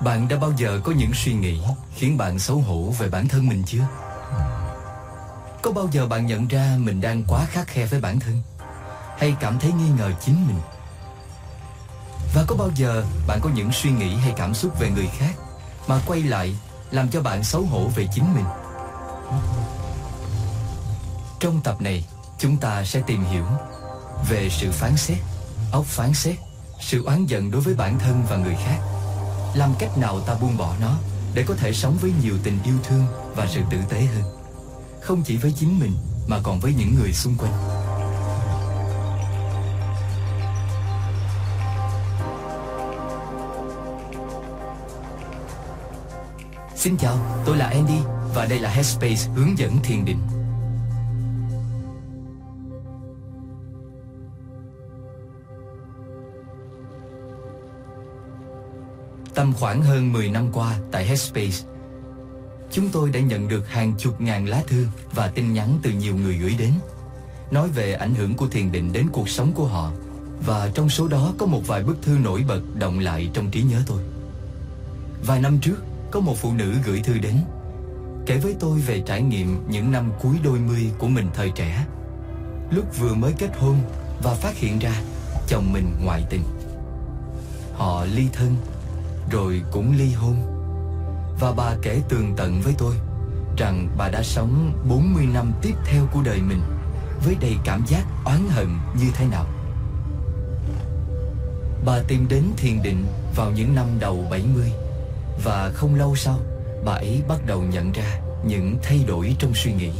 Bạn đã bao giờ có những suy nghĩ khiến bạn xấu hổ về bản thân mình chưa? Có bao giờ bạn nhận ra mình đang quá khắc khe với bản thân? Hay cảm thấy nghi ngờ chính mình? Và có bao giờ bạn có những suy nghĩ hay cảm xúc về người khác Mà quay lại làm cho bạn xấu hổ về chính mình? Trong tập này chúng ta sẽ tìm hiểu Về sự phán xét, óc phán xét Sự oán giận đối với bản thân và người khác. Làm cách nào ta buông bỏ nó Để có thể sống với nhiều tình yêu thương và sự tử tế hơn không chỉ với chính mình mà còn với những người xung quanh. Xin chào, tôi là Andy và đây là Headspace hướng dẫn thiền định. Tầm khoảng hơn 10 năm qua tại Headspace, chúng tôi đã nhận được hàng chục ngàn lá thư và tin nhắn từ nhiều người gửi đến, nói về ảnh hưởng của thiền định đến cuộc sống của họ. Và trong số đó có một vài bức thư nổi bật động lại trong trí nhớ tôi. Vài năm trước, có một phụ nữ gửi thư đến, kể với tôi về trải nghiệm những năm cuối đôi mươi của mình thời trẻ. Lúc vừa mới kết hôn và phát hiện ra chồng mình ngoại tình. Họ ly thân, rồi cũng ly hôn và bà kể tường tận với tôi rằng bà đã sống 40 năm tiếp theo của đời mình với đầy cảm giác oán hận như thế nào. Bà tìm đến thiền định vào những năm đầu 70 và không lâu sau, bà ấy bắt đầu nhận ra những thay đổi trong suy nghĩ.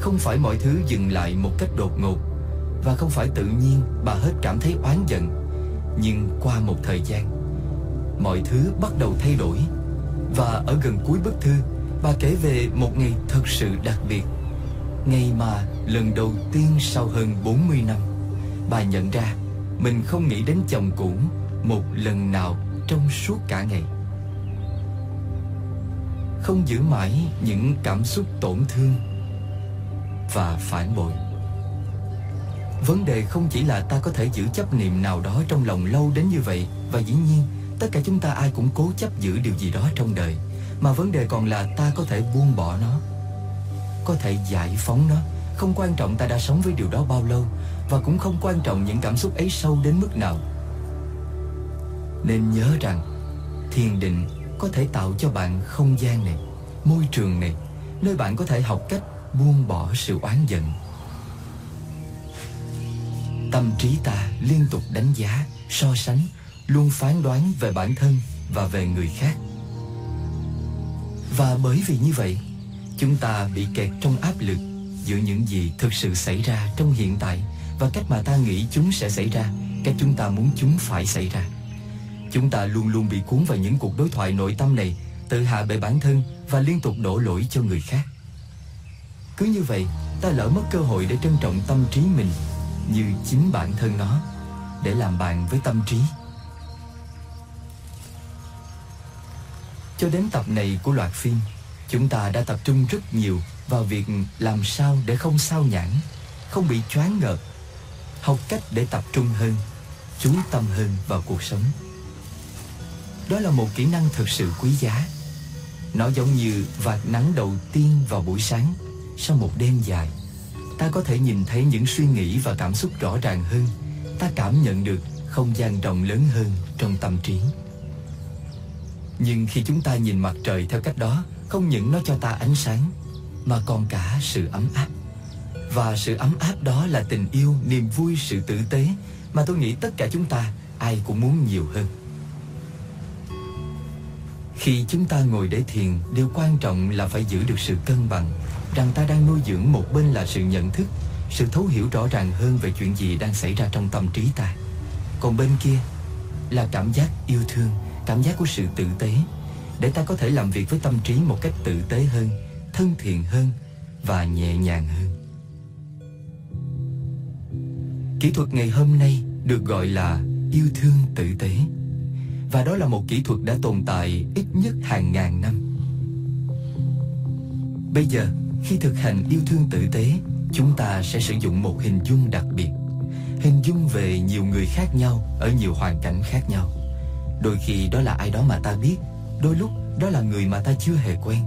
Không phải mọi thứ dừng lại một cách đột ngột và không phải tự nhiên bà hết cảm thấy oán giận, nhưng qua một thời gian, mọi thứ bắt đầu thay đổi. Và ở gần cuối bức thư, Bà kể về một ngày thật sự đặc biệt. Ngày mà lần đầu tiên sau hơn 40 năm, Bà nhận ra Mình không nghĩ đến chồng cũ Một lần nào trong suốt cả ngày. Không giữ mãi những cảm xúc tổn thương Và phản bội. Vấn đề không chỉ là ta có thể giữ chấp niệm nào đó trong lòng lâu đến như vậy, Và dĩ nhiên Tất cả chúng ta ai cũng cố chấp giữ điều gì đó trong đời Mà vấn đề còn là ta có thể buông bỏ nó Có thể giải phóng nó. Không quan trọng ta đã sống với điều đó bao lâu Và cũng không quan trọng những cảm xúc ấy sâu đến mức nào. Nên nhớ rằng Thiền định có thể tạo cho bạn không gian này Môi trường này Nơi bạn có thể học cách buông bỏ sự oán giận. Tâm trí ta liên tục đánh giá, so sánh luôn phán đoán về bản thân và về người khác. Và bởi vì như vậy, chúng ta bị kẹt trong áp lực giữa những gì thực sự xảy ra trong hiện tại và cách mà ta nghĩ chúng sẽ xảy ra, cách chúng ta muốn chúng phải xảy ra. Chúng ta luôn luôn bị cuốn vào những cuộc đối thoại nội tâm này, tự hạ bệ bản thân và liên tục đổ lỗi cho người khác. Cứ như vậy, ta lỡ mất cơ hội để trân trọng tâm trí mình như chính bản thân nó, để làm bạn với tâm trí Cho đến tập này của loạt phim, chúng ta đã tập trung rất nhiều vào việc làm sao để không sao nhãn, không bị choáng ngợp, học cách để tập trung hơn, chú tâm hơn vào cuộc sống. Đó là một kỹ năng thực sự quý giá. Nó giống như vạt nắng đầu tiên vào buổi sáng sau một đêm dài. Ta có thể nhìn thấy những suy nghĩ và cảm xúc rõ ràng hơn. Ta cảm nhận được không gian rộng lớn hơn trong tâm trí. Nhưng khi chúng ta nhìn mặt trời theo cách đó Không những nó cho ta ánh sáng Mà còn cả sự ấm áp. Và sự ấm áp đó là tình yêu, niềm vui, sự tử tế Mà tôi nghĩ tất cả chúng ta ai cũng muốn nhiều hơn. Khi chúng ta ngồi để thiền Điều quan trọng là phải giữ được sự cân bằng Rằng ta đang nuôi dưỡng một bên là sự nhận thức Sự thấu hiểu rõ ràng hơn về chuyện gì đang xảy ra trong tâm trí ta. Còn bên kia là cảm giác yêu thương cảm giác của sự tử tế để ta có thể làm việc với tâm trí một cách tử tế hơn, thân thiện hơn và nhẹ nhàng hơn. Kỹ thuật ngày hôm nay được gọi là yêu thương tử tế. Và đó là một kỹ thuật đã tồn tại ít nhất hàng ngàn năm. Bây giờ, khi thực hành yêu thương tử tế, chúng ta sẽ sử dụng một hình dung đặc biệt. Hình dung về nhiều người khác nhau ở nhiều hoàn cảnh khác nhau Đôi khi đó là ai đó mà ta biết, Đôi lúc đó là người mà ta chưa hề quen.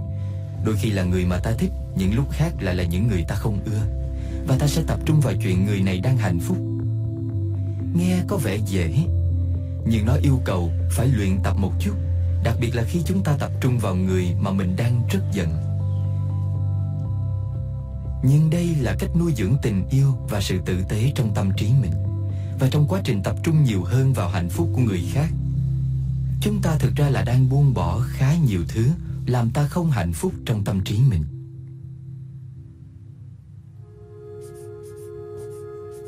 Đôi khi là người mà ta thích, Những lúc khác lại là những người ta không ưa. Và ta sẽ tập trung vào chuyện người này đang hạnh phúc. Nghe có vẻ dễ. Nhưng nó yêu cầu phải luyện tập một chút, Đặc biệt là khi chúng ta tập trung vào người mà mình đang rất giận. Nhưng đây là cách nuôi dưỡng tình yêu và sự tử tế trong tâm trí mình. Và trong quá trình tập trung nhiều hơn vào hạnh phúc của người khác Chúng ta thực ra là đang buông bỏ khá nhiều thứ Làm ta không hạnh phúc trong tâm trí mình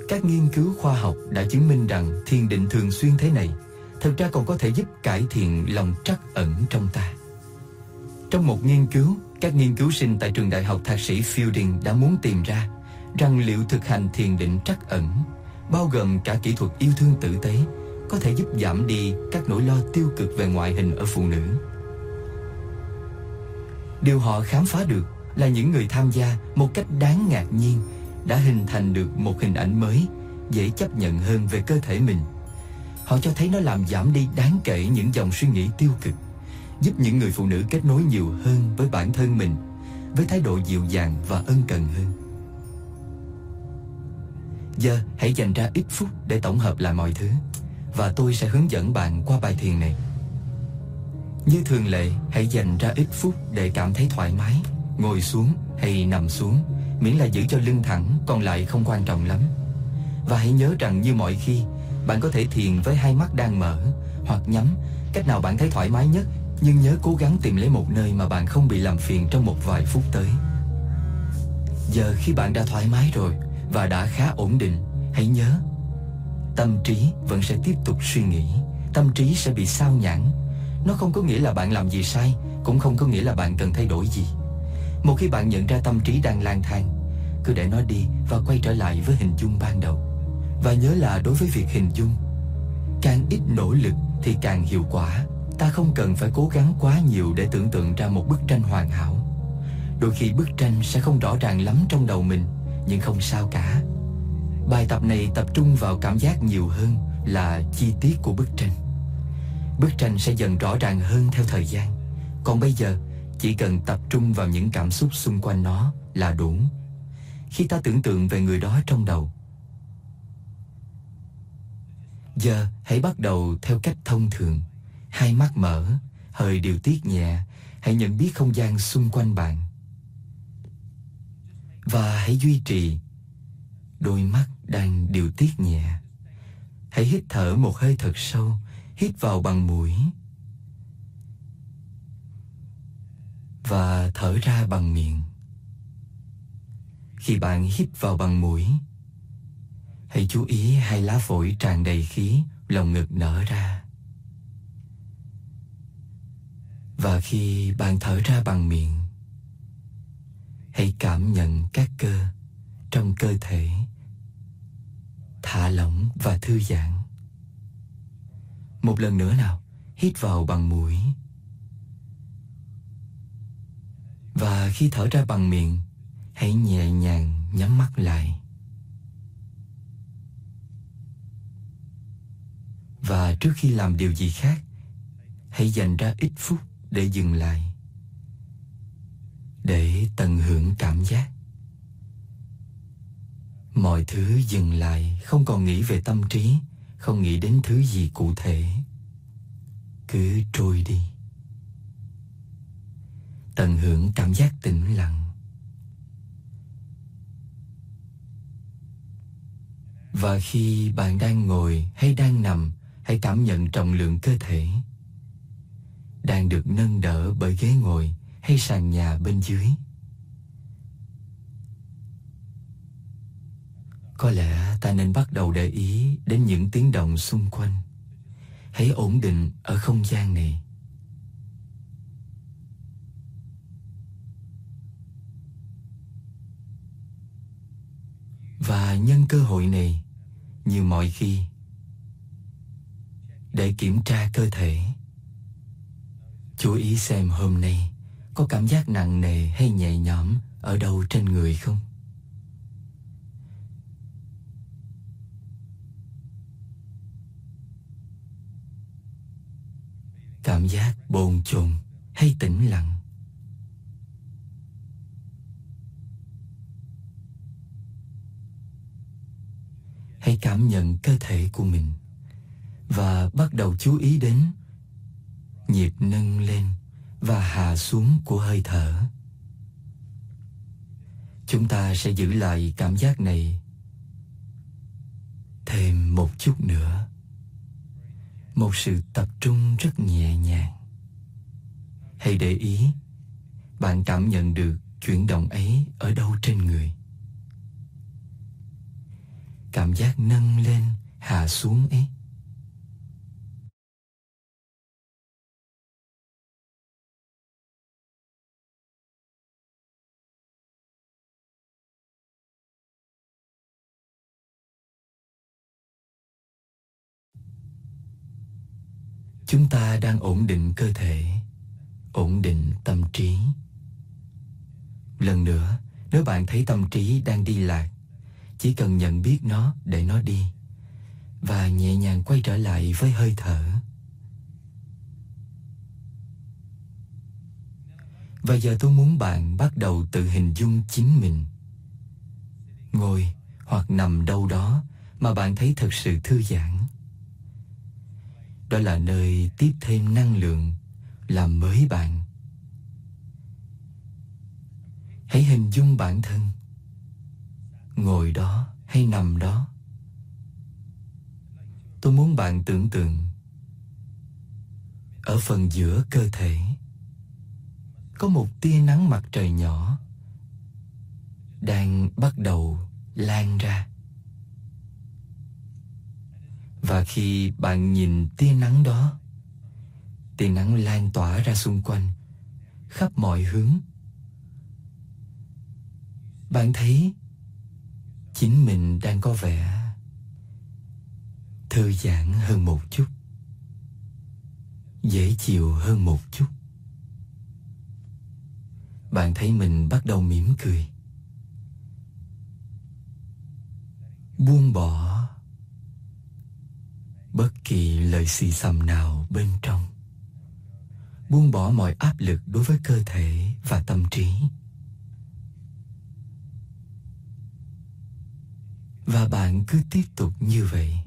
Các nghiên cứu khoa học đã chứng minh rằng thiền định thường xuyên thế này thực ra còn có thể giúp cải thiện lòng trắc ẩn trong ta. Trong một nghiên cứu, các nghiên cứu sinh tại trường đại học thạc sĩ Fielding đã muốn tìm ra rằng liệu thực hành thiền định trắc ẩn, bao gồm cả kỹ thuật yêu thương tử tế, có thể giúp giảm đi các nỗi lo tiêu cực về ngoại hình ở phụ nữ. Điều họ khám phá được là những người tham gia một cách đáng ngạc nhiên đã hình thành được một hình ảnh mới dễ chấp nhận hơn về cơ thể mình Họ cho thấy nó làm giảm đi đáng kể những dòng suy nghĩ tiêu cực, giúp những người phụ nữ kết nối nhiều hơn với bản thân mình, với thái độ dịu dàng và ân cần hơn. Giờ hãy dành ra ít phút để tổng hợp lại mọi thứ và tôi sẽ hướng dẫn bạn qua bài thiền này. Như thường lệ, hãy dành ra ít phút để cảm thấy thoải mái, ngồi xuống hay nằm xuống, miễn là giữ cho lưng thẳng, còn lại không quan trọng lắm. Và hãy nhớ rằng như mọi khi, bạn có thể thiền với hai mắt đang mở hoặc nhắm, cách nào bạn thấy thoải mái nhất, nhưng nhớ cố gắng tìm lấy một nơi mà bạn không bị làm phiền trong một vài phút tới. Giờ khi bạn đã thoải mái rồi và đã khá ổn định, hãy nhớ, tâm trí vẫn sẽ tiếp tục suy nghĩ, tâm trí sẽ bị sao nhãng. Nó không có nghĩa là bạn làm gì sai, cũng không có nghĩa là bạn cần thay đổi gì. Một khi bạn nhận ra tâm trí đang lang thang, cứ để nó đi và quay trở lại với hình dung ban đầu. Và nhớ là đối với việc hình dung Càng ít nỗ lực thì càng hiệu quả Ta không cần phải cố gắng quá nhiều để tưởng tượng ra một bức tranh hoàn hảo Đôi khi bức tranh sẽ không rõ ràng lắm trong đầu mình Nhưng không sao cả Bài tập này tập trung vào cảm giác nhiều hơn là chi tiết của bức tranh. Bức tranh sẽ dần rõ ràng hơn theo thời gian. Còn bây giờ chỉ cần tập trung vào những cảm xúc xung quanh nó là đủ. Khi ta tưởng tượng về người đó trong đầu Giờ hãy bắt đầu theo cách thông thường. Hai mắt mở, hơi điều tiết nhẹ. Hãy nhận biết không gian xung quanh bạn. Và hãy duy trì Đôi mắt đang điều tiết nhẹ. Hãy hít thở một hơi thật sâu Hít vào bằng mũi. Và thở ra bằng miệng. Khi bạn hít vào bằng mũi Hãy chú ý hai lá phổi tràn đầy khí, lòng ngực nở ra. Và khi bạn thở ra bằng miệng, hãy cảm nhận các cơ trong cơ thể thả lỏng và thư giãn. Một lần nữa nào, hít vào bằng mũi. Và khi thở ra bằng miệng, hãy nhẹ nhàng nhắm mắt lại. Và trước khi làm điều gì khác, hãy dành ra ít phút để dừng lại. Để tận hưởng cảm giác. Mọi thứ dừng lại, không còn nghĩ về tâm trí, không nghĩ đến thứ gì cụ thể. Cứ trôi đi. Tận hưởng cảm giác tĩnh lặng. Và khi bạn đang ngồi hay đang nằm Hãy cảm nhận trọng lượng cơ thể đang được nâng đỡ bởi ghế ngồi hay sàn nhà bên dưới. Có lẽ ta nên bắt đầu để ý đến những tiếng động xung quanh. Hãy ổn định ở không gian này. Và nhân cơ hội này, như mọi khi, để kiểm tra cơ thể. Chú ý xem hôm nay có cảm giác nặng nề hay nhẹ nhõm ở đâu trên người không? Cảm giác bồn chồn hay tĩnh lặng. Hãy cảm nhận cơ thể của mình và bắt đầu chú ý đến nhịp nâng lên và hạ xuống của hơi thở. Chúng ta sẽ giữ lại cảm giác này thêm một chút nữa một sự tập trung rất nhẹ nhàng. Hãy để ý, bạn cảm nhận được chuyển động ấy ở đâu trên người. Cảm giác nâng lên, hạ xuống ấy. Chúng ta đang ổn định cơ thể, ổn định tâm trí. Lần nữa, nếu bạn thấy tâm trí đang đi lạc, chỉ cần nhận biết nó để nó đi và nhẹ nhàng quay trở lại với hơi thở. Và giờ tôi muốn bạn bắt đầu tự hình dung chính mình. Ngồi hoặc nằm đâu đó mà bạn thấy thật sự thư giãn đó là nơi tiếp thêm năng lượng, làm mới bạn. Hãy hình dung bản thân. Ngồi đó hay nằm đó. Tôi muốn bạn tưởng tượng. Ở phần giữa cơ thể, có một tia nắng mặt trời nhỏ đang bắt đầu lan ra và khi bạn nhìn tia nắng đó, tia nắng lan tỏa ra xung quanh, khắp mọi hướng. Bạn thấy chính mình đang có vẻ thư giãn hơn một chút, dễ chịu hơn một chút. Bạn thấy mình bắt đầu mỉm cười, buông bỏ bất kỳ lời xì xầm nào bên trong buông bỏ mọi áp lực đối với cơ thể và tâm trí. Và bạn cứ tiếp tục như vậy.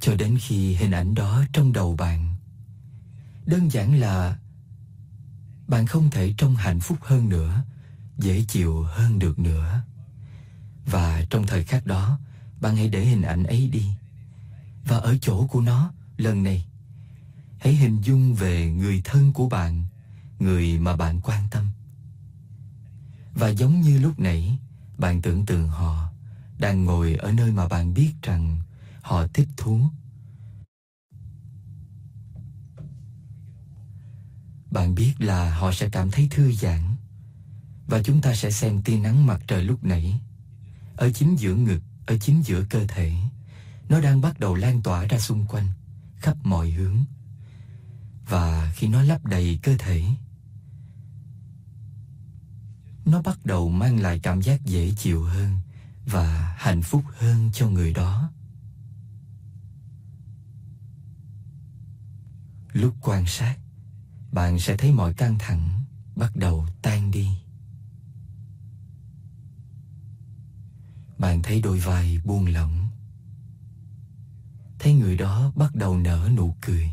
Cho đến khi hình ảnh đó trong đầu bạn. Đơn giản là bạn không thể trông hạnh phúc hơn nữa, dễ chịu hơn được nữa. Và trong thời khắc đó bạn hãy để hình ảnh ấy đi. Và ở chỗ của nó lần này hãy hình dung về người thân của bạn người mà bạn quan tâm. Và giống như lúc nãy bạn tưởng tượng họ đang ngồi ở nơi mà bạn biết rằng họ thích thú. Bạn biết là họ sẽ cảm thấy thư giãn và chúng ta sẽ xem tia nắng mặt trời lúc nãy. Ở chính giữa ngực, ở chính giữa cơ thể. Nó đang bắt đầu lan tỏa ra xung quanh, khắp mọi hướng. Và khi nó lấp đầy cơ thể, nó bắt đầu mang lại cảm giác dễ chịu hơn và hạnh phúc hơn cho người đó lúc quan sát bạn sẽ thấy mọi căng thẳng bắt đầu tan đi bạn thấy đôi vai buông lỏng thấy người đó bắt đầu nở nụ cười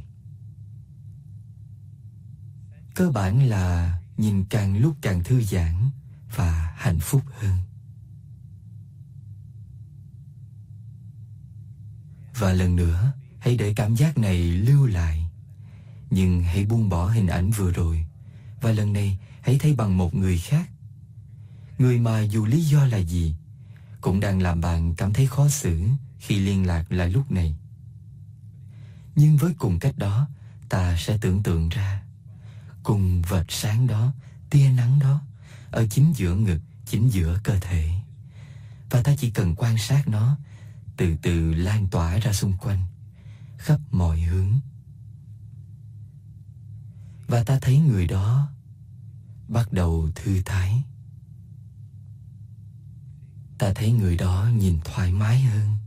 cơ bản là nhìn càng lúc càng thư giãn và hạnh phúc hơn. Và lần nữa, hãy để cảm giác này lưu lại. Nhưng hãy buông bỏ hình ảnh vừa rồi và lần này hãy thấy bằng một người khác. Người mà dù lý do là gì cũng đang làm bạn cảm thấy khó xử khi liên lạc lại lúc này. Nhưng với cùng cách đó, ta sẽ tưởng tượng ra cùng vệt sáng đó, tia nắng đó ở chính giữa ngực, chính giữa cơ thể. Và ta chỉ cần quan sát nó từ từ lan tỏa ra xung quanh, khắp mọi hướng. Và ta thấy người đó bắt đầu thư thái. Ta thấy người đó nhìn thoải mái hơn.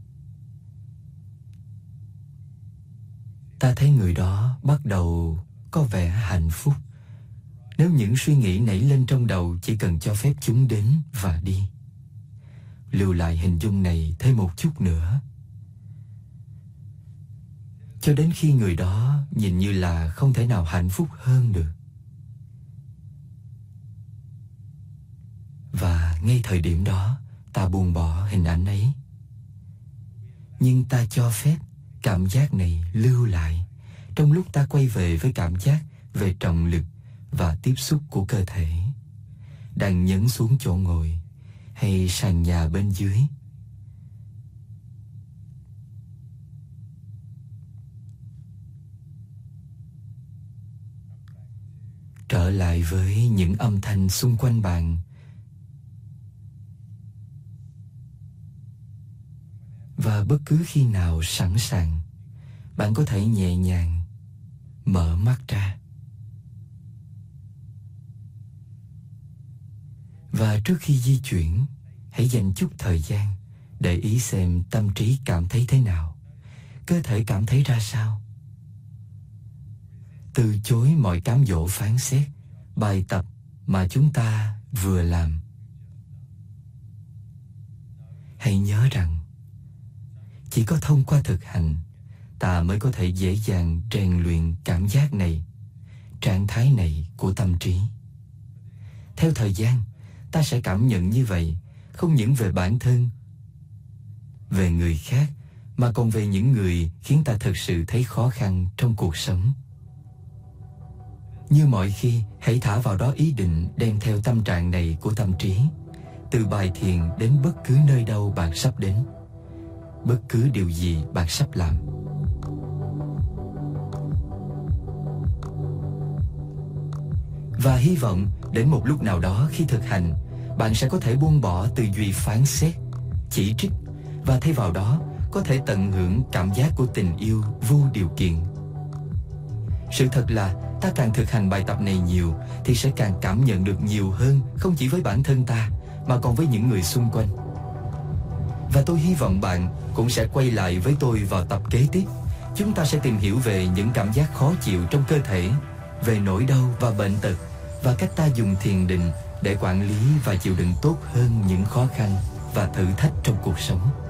ta thấy người đó bắt đầu có vẻ hạnh phúc. Nếu những suy nghĩ nảy lên trong đầu chỉ cần cho phép chúng đến và đi. Lưu lại hình dung này thêm một chút nữa. Cho đến khi người đó nhìn như là không thể nào hạnh phúc hơn được. Và ngay thời điểm đó ta buông bỏ hình ảnh ấy. Nhưng ta cho phép cảm giác này lưu lại. Trong lúc ta quay về với cảm giác về trọng lực và tiếp xúc của cơ thể, đang nhấn xuống chỗ ngồi hay sàn nhà bên dưới. Trở lại với những âm thanh xung quanh bạn và bất cứ khi nào sẵn sàng, bạn có thể nhẹ nhàng mở mắt ra. Và trước khi di chuyển, hãy dành chút thời gian để ý xem tâm trí cảm thấy thế nào, cơ thể cảm thấy ra sao. Từ chối mọi cám dỗ phán xét, bài tập mà chúng ta vừa làm. Hãy nhớ rằng chỉ có thông qua thực hành, ta mới có thể dễ dàng rèn luyện cảm giác này, trạng thái này của tâm trí. Theo thời gian, ta sẽ cảm nhận như vậy, không những về bản thân, về người khác, mà còn về những người khiến ta thực sự thấy khó khăn trong cuộc sống. Như mọi khi, hãy thả vào đó ý định đem theo tâm trạng này của tâm trí, từ bài thiền đến bất cứ nơi đâu bạn sắp đến bất cứ điều gì bạn sắp làm. Và hy vọng đến một lúc nào đó khi thực hành, bạn sẽ có thể buông bỏ tư duy phán xét, chỉ trích và thay vào đó có thể tận hưởng cảm giác của tình yêu vô điều kiện. Sự thật là, ta càng thực hành bài tập này nhiều thì sẽ càng cảm nhận được nhiều hơn không chỉ với bản thân ta mà còn với những người xung quanh và tôi hy vọng bạn cũng sẽ quay lại với tôi vào tập kế tiếp. Chúng ta sẽ tìm hiểu về những cảm giác khó chịu trong cơ thể, về nỗi đau và bệnh tật và cách ta dùng thiền định để quản lý và chịu đựng tốt hơn những khó khăn và thử thách trong cuộc sống.